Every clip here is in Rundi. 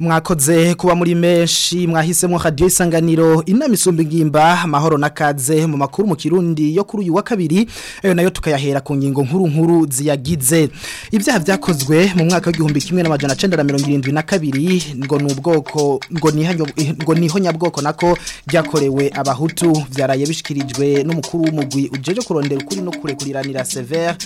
mwakoze kuba muri menshi mwahisemo radiyo isanganiro inama isumba ingimba amahoro mu makuru mu kirundi yo kuri uyu wa kabiri eh, nayo tukayahera ku ngingo nkuru nkuru ziyagize ibyaha byakozwe mu mwaka w'igihumbi kimwe n'amajana cyenda na mirongo irindwi na kabiri ngo ni ubwoko ngo ni eh, ihonyabwoko nako byakorewe abahutu byaraye bishyikirijwe n'umukuru w'umugwi ujeje kurondera ukuri no kurekuriranira severe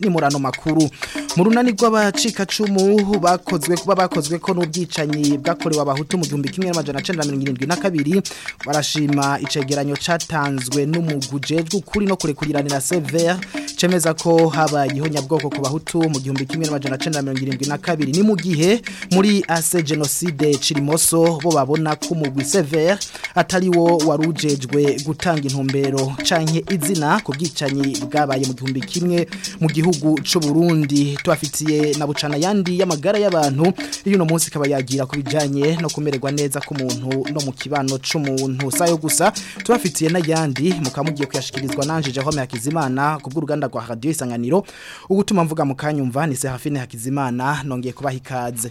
ni muri ano makuru mu runani rw'abacikacumu bakozwe kuba bakozwe ko n'ubwicanyi bwakorewe abahutu mu gihumbi kimwe n'amajana cenda mirongo irindwi na kabiri barashima icegeranyo catanzwe n'umugujejwe kuri no kurekuriranira Sever cemeza ko habaye ihonyabwoko ku bahutu mu 1972 ni mu gihe muri ase genocide Cirimoso bo babona ko umugwi Sever atari wo warujejwe gutanga intumbero canke izina ku bwicanyi bwabaye mu 2001 mu gihugu c'u Burundi twafitiye na bucana yandi y'amagara y'abantu iyo no munsi kaba yagira kubijanye no kumererwa neza k'umuntu no mu kibano cyo umuntu sayo gusa tubafitiye n'ayandi mukamugiye kuyashikirizwa nanje Jerome Hakizimana kubw'uruganda kwa Radio Isanganiro ugutuma mvuga mukanyumva ni se Hafine Hakizimana nongeye kubaha ikaze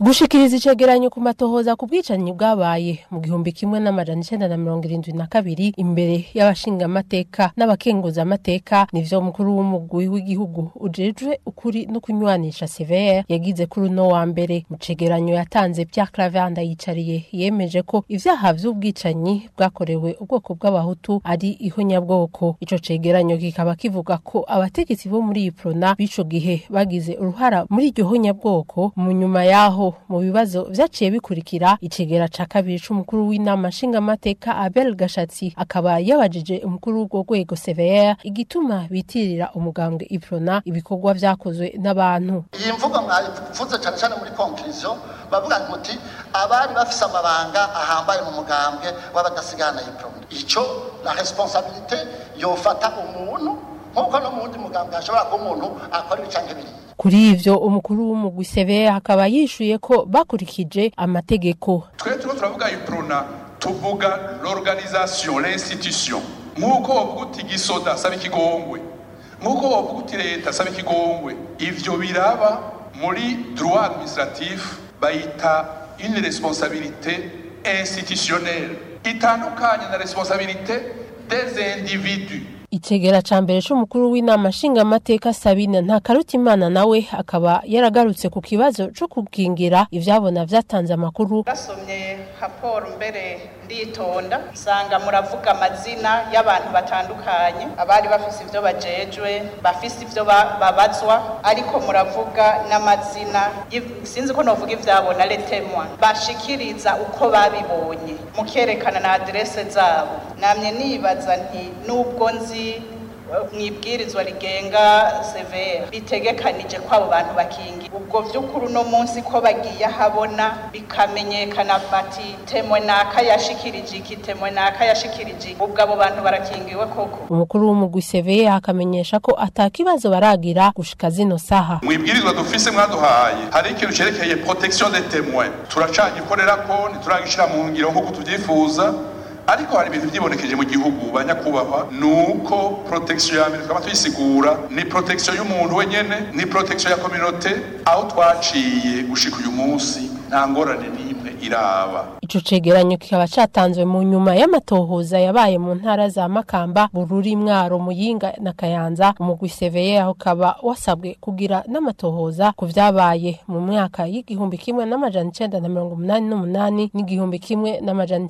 gushikiriza icegeranyo ku matohoza ku bwicanyi bwabaye mu gihumbi kimwe n'amajana icenda na mirongo irindwi na kabiri imbere y'abashingamateka amateka nivyo mukuru w'umugwi w'igihugu ujejwe ukuri no kunywanisha severe yagize kuri uno wa mbere mu cegeranyo yatanze pierre Claveanda yicariye yemeje ko ivyaha vy'ubwicanyi bwakorewe ubwoko bw'abahutu ari ihonyabwoko ico cegeranyo kikaba kivuga ko abategetsi bo muri iprona b'ico gihe bagize uruhara muri iryo honyabwoko mu nyuma yaho bibaho mu bibazo byaciye bikurikira ikigera cya kabiri cy’umukuru w'inama nshingamateka Abel Gashatsi akaba yabajije umukuru w'urwo rwego Severa igituma bitirira umugambwe Iprona ibikorwa byakozwe n'abantu iyi mvugo mwavuze cyane cyane muri conclusion bavuga muti abari bafise amabanga ahambaye mu mugambwe w'abadasigana Iprona ico la responsabilité yofata umuntu nkuko no mu wundi mugambwe ashobora kuba umuntu akora ibicanke biriya kuri ivyo umukuru w'umugwi akaba yishuye ko bakurikije amategeko twe turiko turavuga iprona tuvuga l'organisation l'institution nk'uko bavuga uti gisoda saba ikigongwe nk'uko bavuga uti leta saba ikigongwe ivyo biraba muri droit administratif bayita une responsabilité institutionnelle itandukanye na responsabilité des individus itegera ca mbere c'umukuru w'inama nshingamateka Sabine nta karutimana nawe akaba yaragarutse ku kibazo co kukingira ivyabona vyatanze amakuru basomye raporo mbere nditonda nsanga muravuga amazina y'abantu batandukanye abari bafise ibyo bajejwe bafise ibyo babazwa ariko muravuga n'amazina sinzi ko navuga ibyabo na retemwa bashikiriza uko babibonye mukerekana na aderese zabo namye nibaza nti nubwo nzi mwibwirizwa rigenga severa bitegekanije ko abo bantu bakingi ubwo by'ukuri uno munsi ko bagiye ahabona bikamenyekana bati temo naka yashikirije iki temwe naka yashikirije ubwo abo bantu barakingiwe koko umukuru w'umugwi severa akamenyesha ko atakibazo baragira gushika zino saha mwibwirizwa dufise mwaduhaye hari ikintu cerekeye protection des témoins turacagikorera ko ntituragishira mu ngiro nk'uko tubyifuza ariko hari ibintu byibonekeje mu gihugu ba nyakubahwa ni uko protection ya mbere twaba tuyisigura ni protection y'umuntu wenyene ni protection ya communauté aho twaciye gushika uyu munsi nta ngorane ni iraba ico cegeranyo kikaba catanzwe mu nyuma y'amatohoza yabaye mu ntara za Makamba Bururi Mwaro Muyinga na Kayanza umugwi CVE aho kaba wasabwe kugira n'amatohoza ku vyabaye mu mwaka y'igihumbi kimwe n'amajana n’umunani, n'igihumbi kimwe n'amajana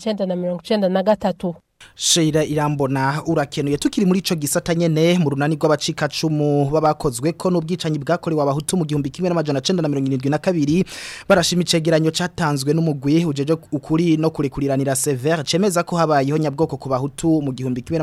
gatatu. shira irambona urakenuye tukiri muri ico gisata nyene mu runani rw'abacikacumu babakozwe ko n'ubwicanyi bwakorewe abahutu mu 1972 barashima icegeranyo catanzwe n'umugwi ujeje ukuri no kurekuriranira Sever cemeza ko habayeho nyabwoko ku bahutu mu gihumbi kimwe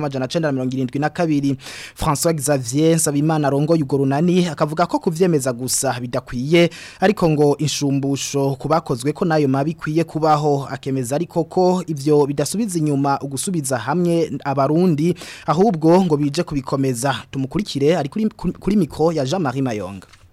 mirongo irindwi na kabiri François Xavier Nsabimana rongo yugo runani akavuga ko kuvyemeza gusa bidakwiye ariko ngo inshumbusho kubakozwe ko nayo mabikwiye kubaho akemeza ariko ko ivyo bidasubiza inyuma ugusubiza hamwe abarundi ahubwo ngo bije kubikomeza tumukurikire ari kuri, kuri mikro ya Jean Marie Mayonga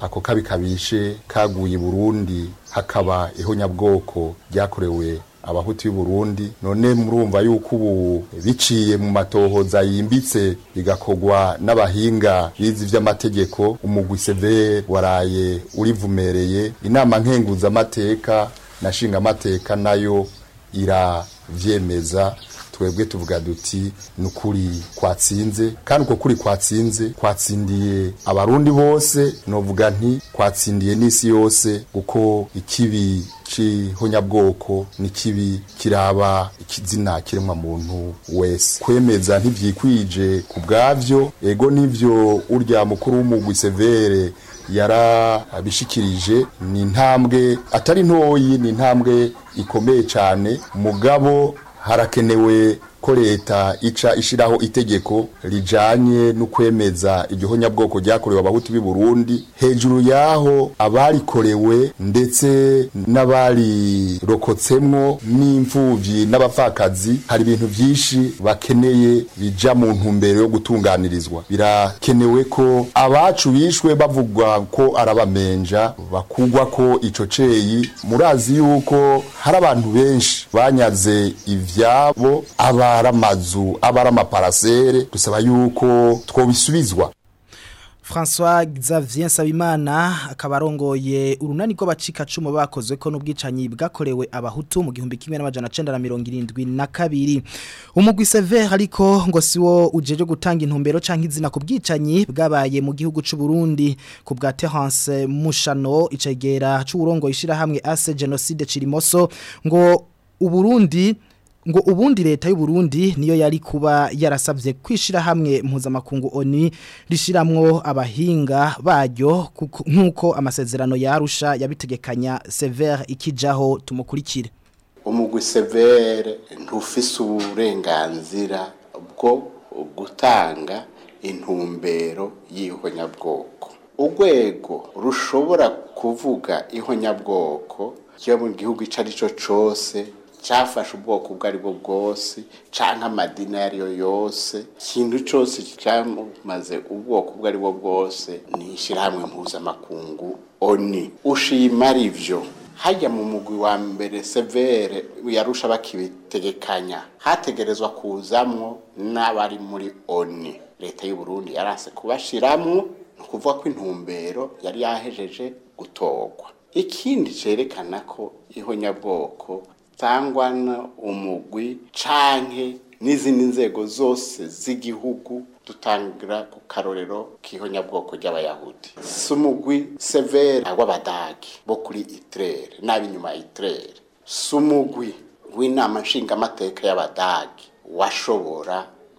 ako kabi kabishe kaguye Burundi hakaba ihonyabwoko ryakorewe abahutu y'uburundi none murumva yuko ubu biciye mu matohoza yimbitse bigakogwa n'abahinga bizi by'amategeko umugwi Seve waraye urivumereye inama nkenguzamateka na nshingamateka nayo iravyemeza twebwe tuvuga duti ni ukuri kwatsinze kandi uko kuri kwatsinze kwatsindiye abarundi bose novuga nti kwatsindiye n'isi yose kuko ikibi cihonyabwoko ni kibi kiraba ikizina kiremwa muntu wese kwemeza ntibyikwije ku bwabyo ego nibyo urya mukuru w'umugwi severe yarabishikirije ni intambwe atari ntoyi ni intambwe ikomeye cyane mugabo harakenewe ko leta ica ishiraho itegeko rijanye no kwemeza iryo nyabwoko ryakorewe abahutu b'i Burundi hejuru yaho abarikorewe ndetse n'abari rokotsemwo n'imfuvyi n'abapfakazi hari ibintu byinshi bakeneye bija mu ntumbero yo gutunganirizwa birakenewe ko abacu bishwe bavugwa ko arabamenja bakugwa ko ico ceyi murazi yuko hari abantu benshi banyaze ivyabo aba ari amazu aba ari amaparasere dusaba yuko twobisubizwa François Xavier Nsabimana akaba arongoye urunani rw'abacikacumu bakozwe ko n'ubwicanyi bwakorewe abahutu mu gihumbi kimwe n'amajana kabiri umugwi Sever ariko ngo si wo ujeje gutanga intumbero canke izina ku bwicanyi bwabaye mu gihugu c'u Burundi ku bwa Terence Mushano icegera c'urongo ishira ACE Genocide Cirimoso ngo u Burundi ngo ubundi leta y'u Burundi niyo yari kuba yarasabye kwishira hamwe mpuzamakungu oni rishiramwo abahinga baryo nkuko amasezerano yarusha yabitegekanya Sever ikijaho tumukurikire umugwi Sever ntufise uburenganzira bwo gutanga intumbero y'ihonyabwoko Ugwego rushobora kuvuga ihonyabwoko cyo mu gihugu icari cyo cyose. cyafashe ubwoko ubwo ari bwo bwose cyangwa amadini ayo yose ikintu cyose cyamaze ubwoko ubwo ari bwose ni ishyirahamwe mpuzamakungu oni ushima ari hajya mu mugwi wa mbere severe yarusha bakibitegekanya hategerezwa kuzamo n'abari muri oni leta y'u Burundi yarase kubashyiramo ni ukuvuga ko intumbero yari yahejeje gutorwa ikindi cyerekana ko ihonyabwoko cyangwa umugwi canke n'izindi nzego zose z'igihugu dutangira ku karorero k'ihonyabwoko ry'abayahudi si umugwi severe w'abadage bo kuri itirere n'ab'inyuma ya itirere si umugwi w'inama nshingamateka y'abadage washobora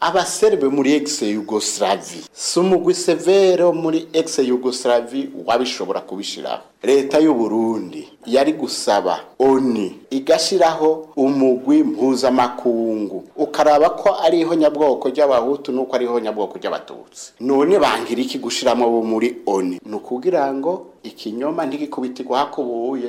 abaserbe muri egise yugosiravi si umugwi severo muri egise yugosiravi wabishobora kubishyiraho leta y'u Burundi yari gusaba oni igashyiraho umugwi mpuzamakungu ukaraba ko ariho nyabwoko ry'abahutu nuko ariho nyabwoko ry'abatutsi none bangira iki gushiramo bo muri oni ni ukugira ngo ikinyoma ntigikubitirwe hakubuye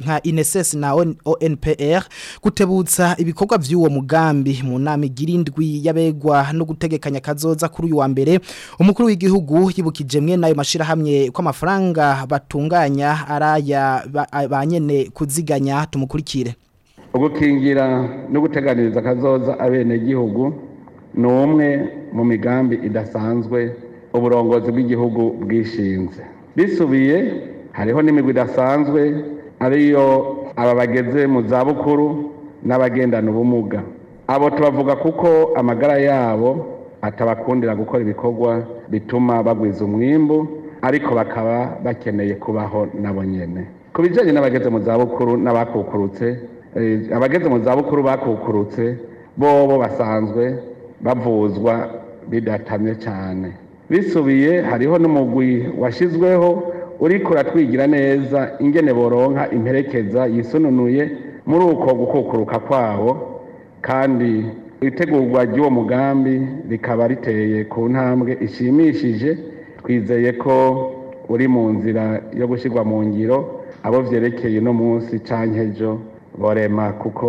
nka INSS na ONPR gutebutsa ibikorwa by'uwo mugambi mu nama igirindwi yabegwa no gutegekanya kazoza kuri uyu wa mbere umukuru w'igihugu yibukije mwe nayo mashirahamwe kwa mafaranga mafaranga batunganya araya ba nyene kuziganya tumukurikire ugukingira no guteganiriza kazoza abenegihugu ni umwe mu migambi idasanzwe uburongozi bw'igihugu bwishinze bisubiye hariho n'imigwi idasanzwe ariyo aba bageze mu zabukuru n'abagendana ubumuga abo tubavuga kuko amagara yabo atabakundira gukora ibikorwa bituma bagwiza umwimbu ariko bakaba bakeneye kubaho nabo nyine ku bijyanye n'abageze mu zabukuru n'abakukurutse eh, abageze mu zabukuru bakukurutse bobo basanzwe bavuzwa bidatamye cyane bisubiye hariho n'umugwi washyizweho uri kuratwigira neza ingene boronka imperekeza yisununuye muri uko gukukuruka kwabo kandi itegurwa ry'uwo mugambi rikaba riteye ku ntambwe ishimishije twizeye ko uri mu nzira yo gushyirwa mu ngiro abo byerekeye uno munsi cyangwa ejo borema kuko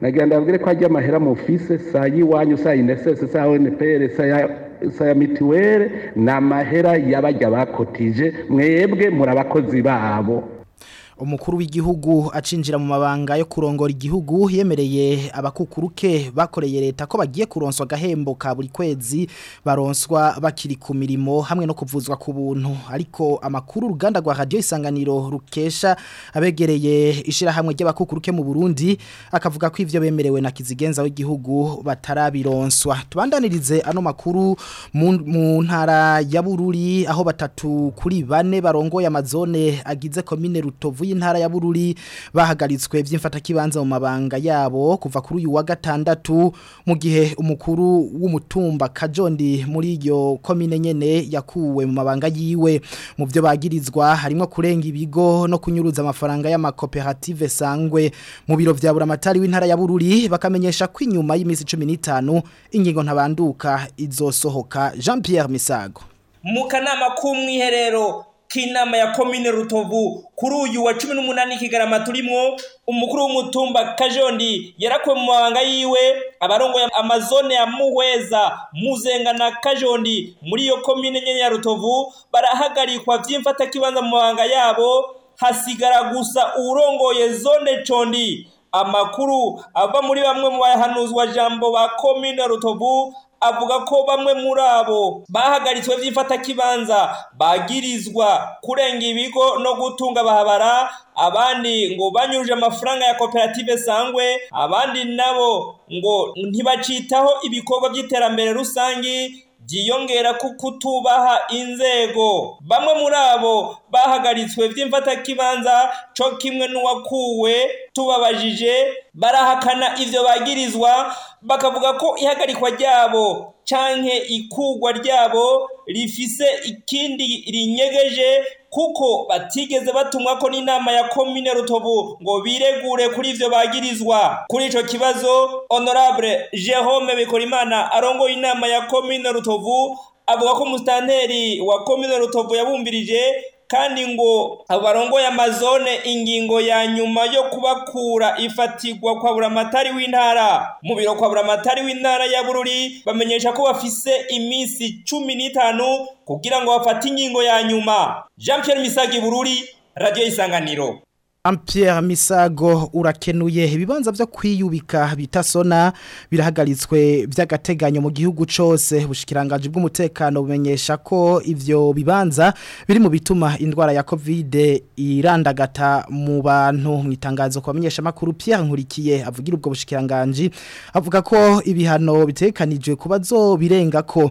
nagira ndabwire ko ajya amahera mu ofise saa y'iwanyu saa inesesi saa wenepere saa ya ni amahera y'abajya bakotije mwebwe muri abakozi babo umukuru w'igihugu acinjira mu mabanga yo kurongora igihugu yemereye abakukuruke bakoreye leta ko bagiye kuronswa agahembo ka buri kwezi baronswa bakiri ku mirimo hamwe no kuvuzwa ku buntu ariko amakuru uruganda rwa radio isanganiro rukesha abegereye ishirahamwe ry'abakukuruke mu Burundi akavuga ko ivyo bemerewe na kizigenza w'igihugu batarabironswa tubandanirize ano makuru mu ntara ya Bururi aho batatu kuri bane barongoye amazone agize komine Rutovu y'intara ya Bururi bahagaritswe by'imfatakibanza mu mabanga yabo kuva kuri uyu wa gatandatu mu gihe umukuru w'umutumba Kajondi muri iyo komine nyene yakuwe mu mabanga yiwe mu byo bagirizwa harimo kurenga ibigo no kunyuruza amafaranga y'amakoperative sangwe mu biro vya buramatari w'intara ya Bururi bakamenyesha ko inyuma y'imisi 15 ingingo ntabanduka izosohoka Jean Pierre Misago mu kanama k'umwiherero k'inama ya komine rutovu kuri uyu wa cumi n'umunani kigarama turimo umukuru w'umutumba kajondi yarakuwe mu mabanga yiwe abarongoye amazone ya muhweza muzenga na kajondi muri iyo komine nyene ya rutovu barahagarikwa vy'imfatakibanza mu mabanga yabo hasigara gusa uwurongoye zone condi amakuru ava muri bamwe mu bahanuzwa jambo ba komine rutovu avuga ko bamwe muri abo bahagaritswe by'ifatakibanza bagirizwa kurenga ibigo no gutunga bahabara abandi ngo banyuruje amafaranga ya koperative sangwe abandi nabo ngo ntibacitaho ibikorwa by'iterambere rusange byiyongera ku kutubaha inzego bamwe muri abo bahagaritswe by'imfatakibanza co kimwe n'uwakuwe tubabajije barahakana ivyo bagirizwa bakavuga ko ihagarikwa ryabo canke ikugwa ryabo rifise ikindi rinyegeje kuko batigeze batumwa ko n'inama ya komine rutovu ngo biregure kuri ivyo bagirizwa kuri ico kibazo honorable jerome bikorimana arongoye inama ya komine rutovu avuga ko umusitanteri wa komine rutovu yabumbirije kandi ngo abo barongoye amazone ingingo ya nyuma yo kubakura ifatigwa kwa buramatari w'intara mu biro kwa buramatari w'intara ya bururi bamenyesha ko bafise iminsi cumi n'itanu kugira ngo bafate ingingo ya nyuma jean Pierre Misagi bururi radiyo isanganiro Ampere Misago urakenuye ibibanza byo kwiyubika bitasona birahagaritswe by'agateganyo mu gihugu cyose bushikirangaje bw'umutekano bumenyesha ko ivyo bibanza biri mu bituma indwara ya COVID irandagata mu bantu mu itangazo kwa menyesha makuru Pierre Nkurikiye avugira ubwo bushikirangaje avuga ko ibihano bitekanijwe kubazo birenga ko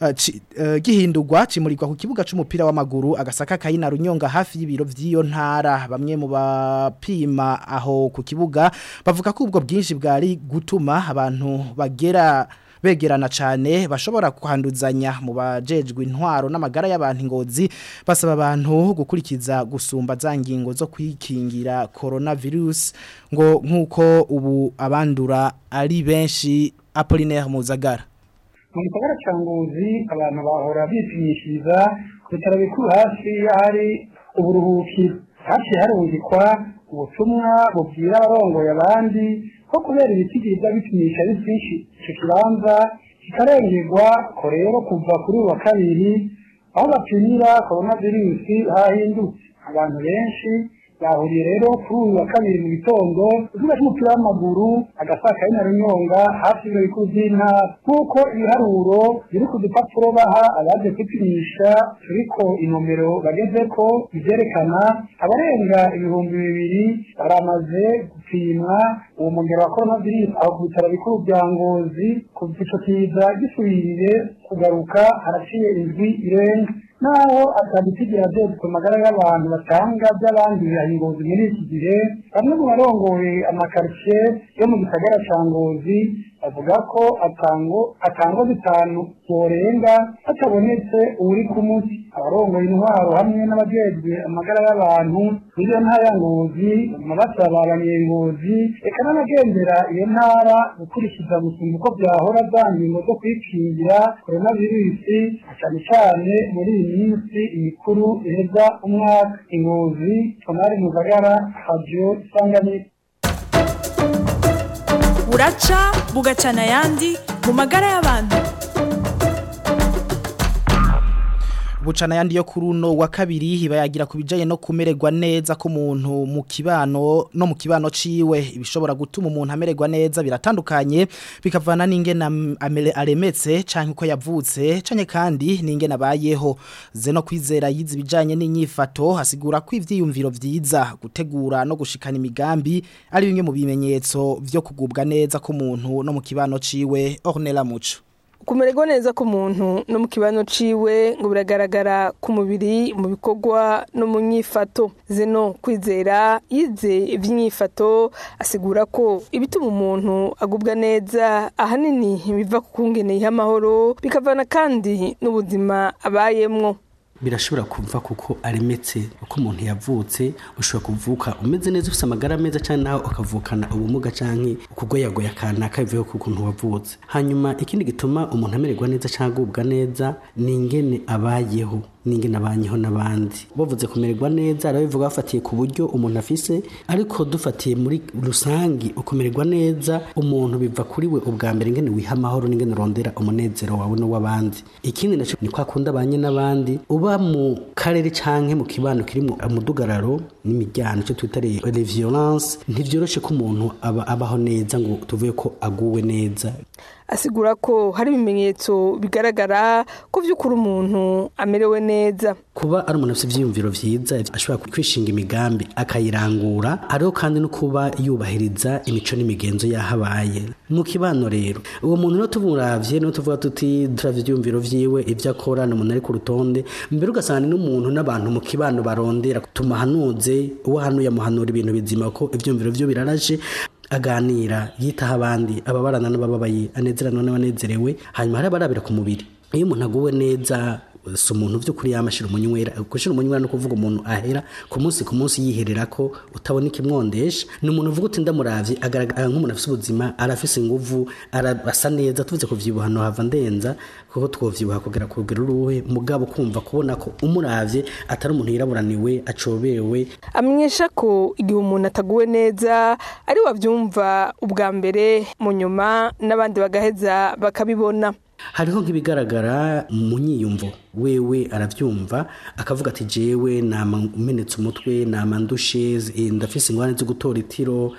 uh, uh, gihindurwa kimurikwa ku kibuga cy'umupira w'amaguru agasaka kayina runyonga hafi y'ibiro by'iyo ntara bamwe mu bapima aho ku kibuga bavuga ko ubwo bwinshi bwari gutuma abantu bagera begerana cyane bashobora kuhanduzanya mu bajejwe intwaro n'amagara y'abantu ingozi basaba abantu gukurikiza gusumba za ngingo zo kwikingira corona virus ngo nk'uko ubu abandura ari benshi Apollinaire Muzagara mu gisagara cya abantu bahora bipimishiriza ku bikuru hafi y'ahari uburuhukiro hafi haruhirikwa ubutumwa bubwira abarongoye abandi ko kubera ibiti byiza bikinisha ari byinshi icyo kibanza kikarengerwa ko rero kuva kuri uwa kabiri aho bapimira korona virusi hahindutse abantu benshi bahuriye rero kuri uyu wa kabiri mu gitondo ikibuga cy'umupira w'amaguru agasakaye na runyonga hafi y'ibiro bikuru by'intara nk'uko ibiharuro biri ku dupapuro baha abaje kwipimisha turiko inomero bageze ko ibyerekana abarenga ibihumbi bibiri baramaze gusimwa uwo mugero wa coronavirus aho ku bikuru bya ngozi ku gicukiza gisubiriye kugaruka haraciye indwi irenga naho atagisigira byose ku magara y'abantu batanga by'abandi birahimbuza muri iki gihe bamwe mu barongoye amakaritsiye yo mu gisagara cya ngozi avuga ko atangwa bitanu borenga hatabonetse uri ku munsi abarongoye intwaro hamwe n'abajejwe amagara y'abantu n'iyo ntara ngozi basaba abanyengozi reka n'abagendera iyo ntara gukurikiza gusunga uko byahora za zo kwikingira korona virusi cyane cyane muri iyi minsi mikuru iheza umwaka ingozi somari mugagara havyo isanganyika buraca bugacana ayandi mu magara y'abantu bucana yandi yo kuri uno wa kabiri hibayagira ku bijyanye no kumeregwa neza k'umuntu mu kibano no mu kibano ciwe ibishobora gutuma umuntu ameregwa neza biratandukanye bikavana n'ingena aremetse cyangwa uko yavutse cyane kandi ninge n'ingena ze no kwizera yize ibijyanye n'inyifato hasigura ko ibyiyumviro vyiza gutegura no gushikana imigambi ari bimwe mu bimenyetso vyo kugubwa neza k'umuntu no mu kibano ciwe ornella mucho. kumererwa neza k'umuntu no mu kibano ciwe ngo biragaragara ku mubiri mu bikorwa no mu nyifato zeno kwizera yize iby'inyifato asigura ko ibituma umuntu agubwa neza ahanini biva ku kungene yiha amahoro bikavana kandi n'ubuzima abayemwo birashobora kumva kuko aremetse uko umuntu yavutse ushobora kuvuka umeze neza ufite amagara meza cyangwa nawe ukavukana ubumuga cyangwa ukugoyagoya akanaka bivuye ku kuntu wavutse hanyuma ikindi gituma umuntu amererwa neza cyangwa agubwa neza ni ingene abayeho ninge nabanyeho n'abandi bavuze kumererwa neza arabivuga bafatiye ku buryo umuntu afise ariko dufatiye muri rusange ukumererwa neza umuntu biva kuri we ubwa mbere ngene wiha amahoro n'ingene rondera umunezero wawe n'uw'abandi ikindi naco ni kwa kundi abanye n'abandi uba mu karere canke mu kibano kirimo umudugararo n'imiryango ico twita les violences ntivyoroshe ko umuntu aba abaho neza ngo tuvuye ko aguwe neza asigura ko hari ibimenyetso bigaragara ko by'ukuri umuntu amerewe neza kuba ari umuntu afite ibyiyumviro byiza ashobora kwishinga imigambi akayirangura ariho kandi no kuba yubahiriza imico n'imigenzo yahabaye mu kibano rero uwo muntu rero tumuravye no tuvuga tuti turavye ibyiyumviro vyiwe ibyo akora ni umuntu ari ku rutonde mbere ugasanga n'umuntu n'abantu mu kibano barondera tumuhanuze uwo hanuye amuhanura ibintu bizima ko ibyiyumviro byo biraraje aganira yitaho abandi ababarana n'abababaye anezerana n'abanezerewe hanyuma hari abarabira ku mubiri iyo umuntu aguwe neza si umuntu by'ukuri yamashyira umunywera gushyira umunywera ni ukuvuga umuntu ahera ku munsi ku munsi yiherera ko utabona ikimwondesha ni umuntu uvuga uti ndamuravye agaragara nk'umuntu afite ubuzima arafise inguvu arasa neza tuvuze kuvyibuha no hava ndenza kuko twovyibuha kugera kugera uruhe mugabo kumva kubona ko umurabye atari umuntu yiraburaniwe acobewe amwesha ko igihe umuntu ataguwe neza ari wabyumva ubwa mbere mu nyuma n'abandi bagaheza bakabibona hariho nk'ibigaragara mu nyiyumvo wewe arabyumva akavuga ati jewe namenetse umutwe namandushe eh, ndafise ingorane zo gutora itiro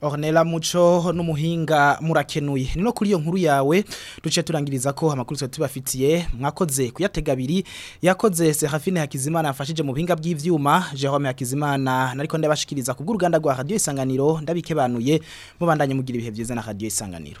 Ornella Muco n'umuhinga murakenuye ni no kuri iyo nkuru yawe duce turangiriza ko amakuru twa tubafitiye mwakoze kuyatega abiri yakoze Serafine Hakizimana afashije mu buhinga bw'ivyuma Jerome Hakizimana nariko ndabashikiriza ku bw'uruganda rwa Radio Isanganiro ndabikebanuye mubandanye mugira ibihe byiza na Radio Isanganiro